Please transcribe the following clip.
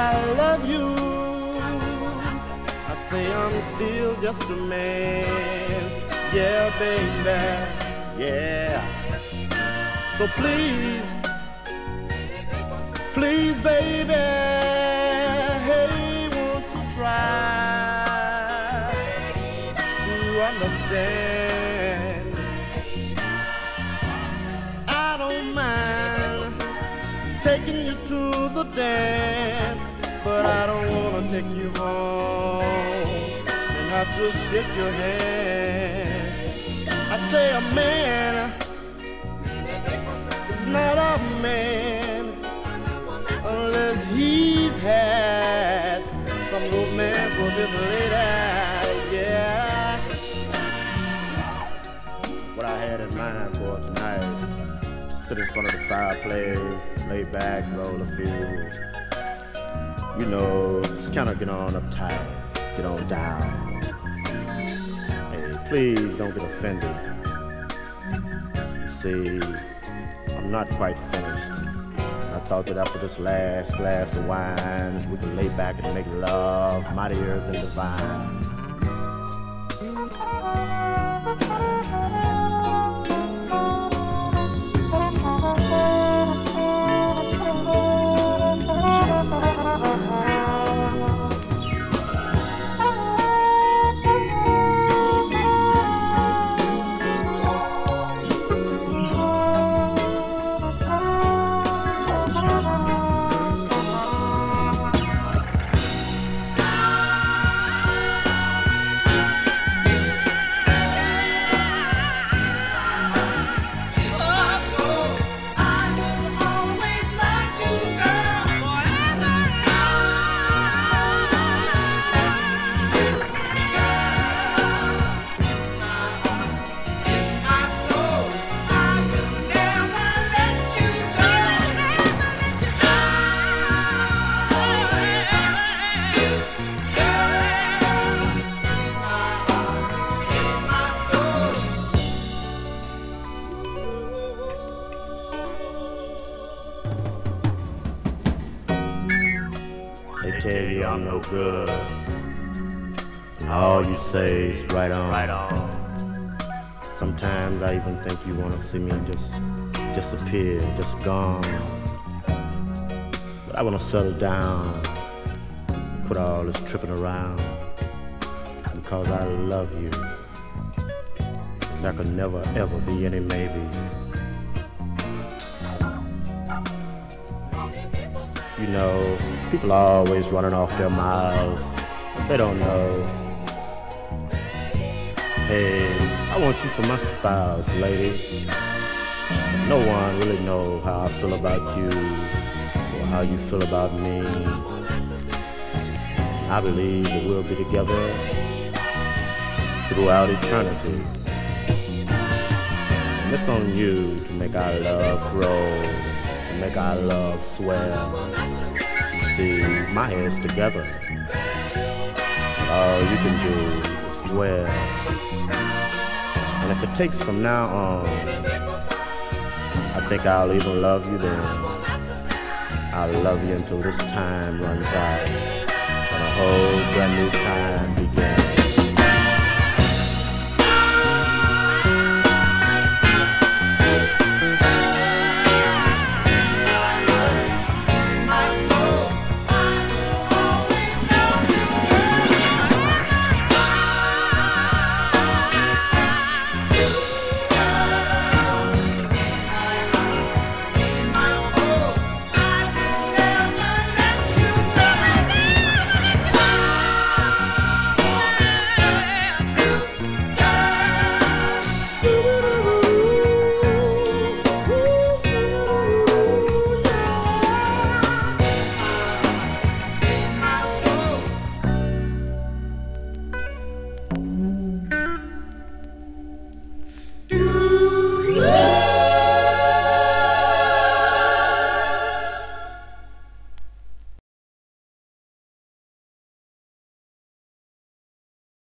I love you. I say I'm still just a man. Yeah, baby. Yeah. So please, please, baby. Won't you try to understand? Taking you to the dance, but I don't wanna take you home and have to shake your hand. I say a man sit in front of the fireplace, lay back, roll a few. You know, just kind of get on uptight, get on down. Hey, please don't get offended. See, I'm not quite finished. I thought that after this last glass of wine, we could lay back and make love mightier than divine. Tell you I'm no good. All you say is right on. Right on. Sometimes I even think you wanna see me just disappear, just gone. But I wanna settle down, put all this tripping around, because I love you. And there could never ever be any maybes. You know, people are always running off their mouths. They don't know. Hey, I want you for my spouse, lady. No one really know how I feel about you or how you feel about me. I believe that we'll be together throughout eternity. And it's on you to make our love grow, our love swell. See, my head's together. All you can do is dwell. And if it takes from now on, I think I'll even love you then. I'll love you until this time runs out and a whole brand new time begins.